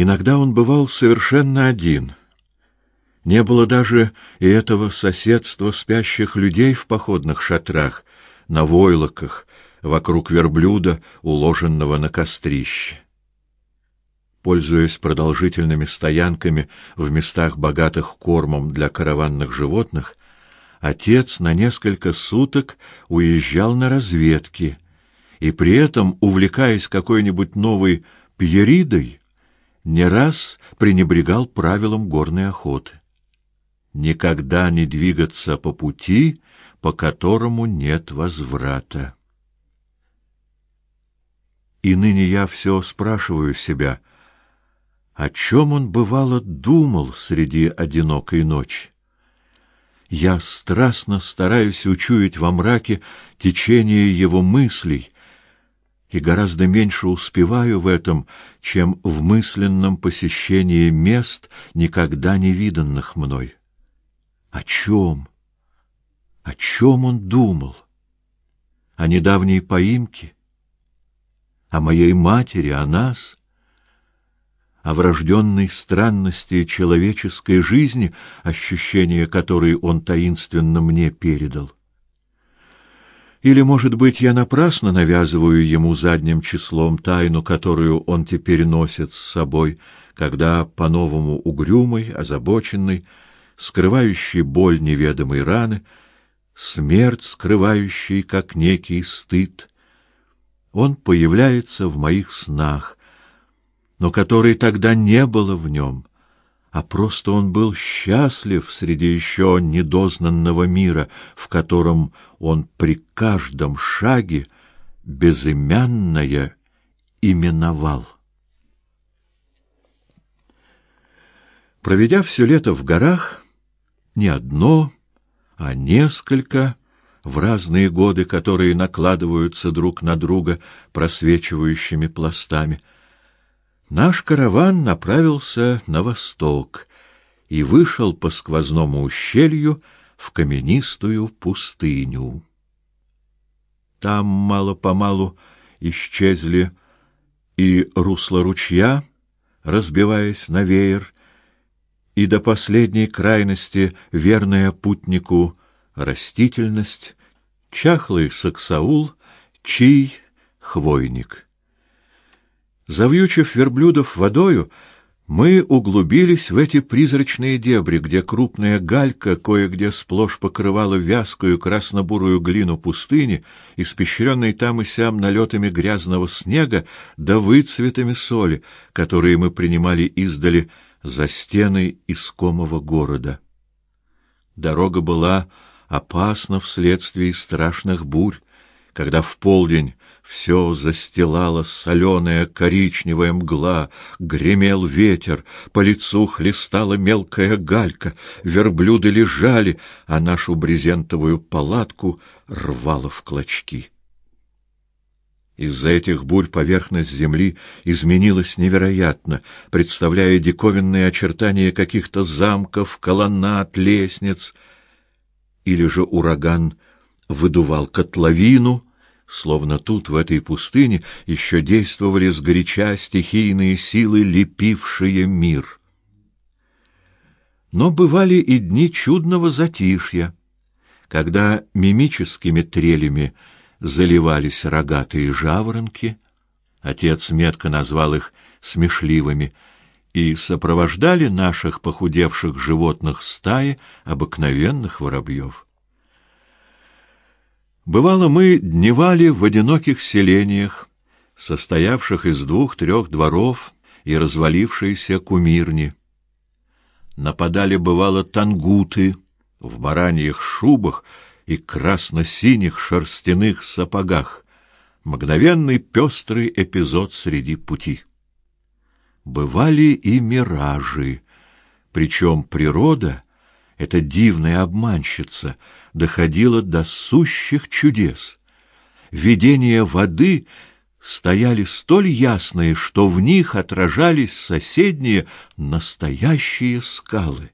Иногда он бывал совершенно один. Не было даже и этого соседства спящих людей в походных шатрах, на войлоках, вокруг верблюда, уложенного на кострище. Пользуясь продолжительными стоянками в местах богатых кормом для караванных животных, отец на несколько суток уезжал на разведки и при этом, увлекаясь какой-нибудь новой пьеридой, не раз пренебрегал правилам горной охоты. Никогда не двигаться по пути, по которому нет возврата. И ныне я все спрашиваю себя, о чем он бывало думал среди одинокой ночи. Я страстно стараюсь учуять во мраке течение его мыслей и гораздо меньше успеваю в этом, чем в мысленном посещении мест, никогда не виданных мной. О чем? О чем он думал? О недавней поимке? О моей матери, о нас? О врожденной странности человеческой жизни, ощущение которой он таинственно мне передал? Или, может быть, я напрасно навязываю ему задним числом тайну, которую он теперь носит с собой, когда по-новому угрюмый, озабоченный, скрывающий боль неведомой раны, смерть, скрывающий как некий стыд. Он появляется в моих снах, но который тогда не было в нем, а просто он был счастлив среди еще недознанного мира, в котором он при каждом шаге безымянное именовал. Проведя все лето в горах, не одно, а несколько в разные годы, которые накладываются друг на друга просвечивающими пластами. Наш караван направился на восток и вышел по сквозному ущелью в каменистую пустыню. Там мало-помалу исчезли и русло ручья, разбиваясь на веер, и до последней крайности верная путнику растительность, чахлый саксаул, чий хвойник. Завьючив верблюдов водою, мы углубились в эти призрачные дебри, где крупная галька кое-где сплошь покрывала вязкую красно-бурую глину пустыни, испещренной там и сям налетами грязного снега да выцветами соли, которые мы принимали издали за стены искомого города. Дорога была опасна вследствие страшных бурь, когда в полдень все застилала соленая коричневая мгла, гремел ветер, по лицу хлестала мелкая галька, верблюды лежали, а нашу брезентовую палатку рвало в клочки. Из-за этих бурь поверхность земли изменилась невероятно, представляя диковинные очертания каких-то замков, колоннад, лестниц. Или же ураган выдувал котловину, словно тут, в этой пустыне, еще действовали сгоряча стихийные силы, лепившие мир. Но бывали и дни чудного затишья, когда мимическими трелями — заливались рогатые жаворонки, отец метко назвал их смешливыми, и сопровождали наших похудевших животных стаи обыкновенных воробьев. Бывало, мы дневали в одиноких селениях, состоявших из двух-трех дворов и развалившейся кумирни. Нападали, бывало, тангуты в бараньих шубах и красно-синих шерстяных сапогах. Мгновенный пестрый эпизод среди пути. Бывали и миражи, причем природа, эта дивная обманщица, доходила до сущих чудес. Видения воды стояли столь ясные, что в них отражались соседние настоящие скалы.